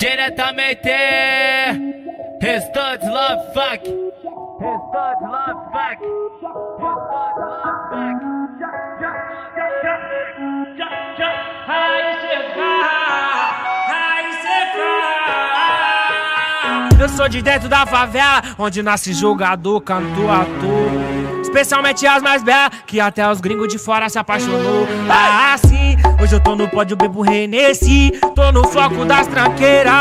Diretamente Restante Love Fuck Restante Love Fuck Restante Love Fuck Eu sou de dentro da favela, onde nasce jogador, cantor, ator. Especialmente as mais belas, que até os gringos de fora se apaixonou. Ah, sim, hoje eu tô no pódio, bebo Renesci. Tô no foco das tranqueiras.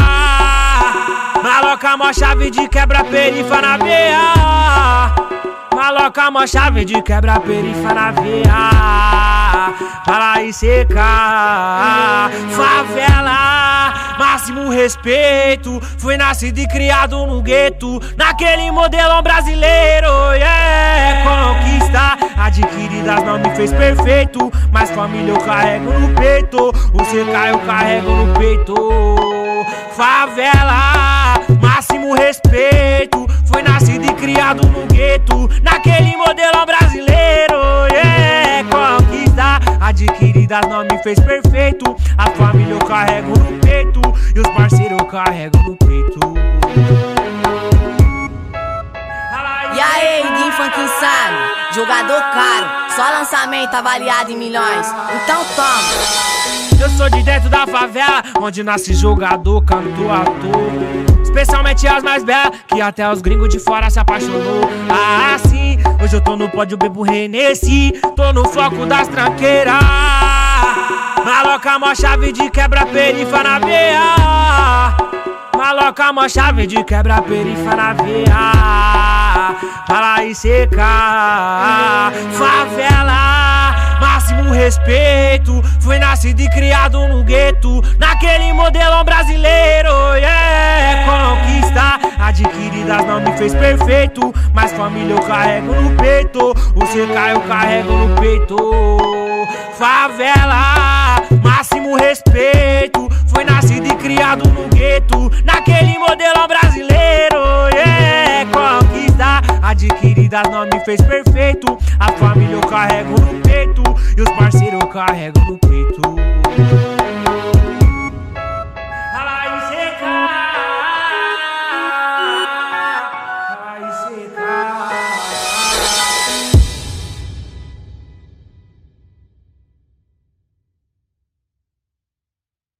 Maloca, mó chave de quebra, perifa na veia. Maloca, mó chave de quebra, perifa na veia. Fala e seca, favela, máximo respeito. Fui nascido e criado no gueto, naquele modelão brasileiro, yeah. Fez perfeito, mas família eu carrego no peito. O CK eu carrego no peito. Favela, máximo respeito. Fui nascido e criado no gueto, naquele modelão brasileiro, yeah. Conquista adquiridas não me fez perfeito. A família eu carrego no peito e os parceiros eu carrego no peito. E aí, Guim Funk Insano, jogador caro, só lançamento avaliado em milhões. Então toma. Eu sou de dentro da favela, onde nasce jogador, cantor, ator. Especialmente as mais belas, que até os gringos de fora se apaixonou. Ah, sim, hoje eu tô no pódio, bebo Renesci. Tô no foco das tranqueiras. Maloca, mó chave de quebra, perifa na veia. Maloca, mó chave de quebra, perifa na veia. Fala e seca, favela, máximo respeito. Fui nascido e criado no gueto, naquele modelão brasileiro, yeah. Conquista adquiridas não me fez perfeito, mas família eu carrego no peito. O CK eu carrego no peito. Favela, máximo respeito. Fui nascido e criado no gueto, naquele modelão brasileiro, adquiridas não me fez perfeito. A família eu carrego no peito e os parceiros eu carrego no peito.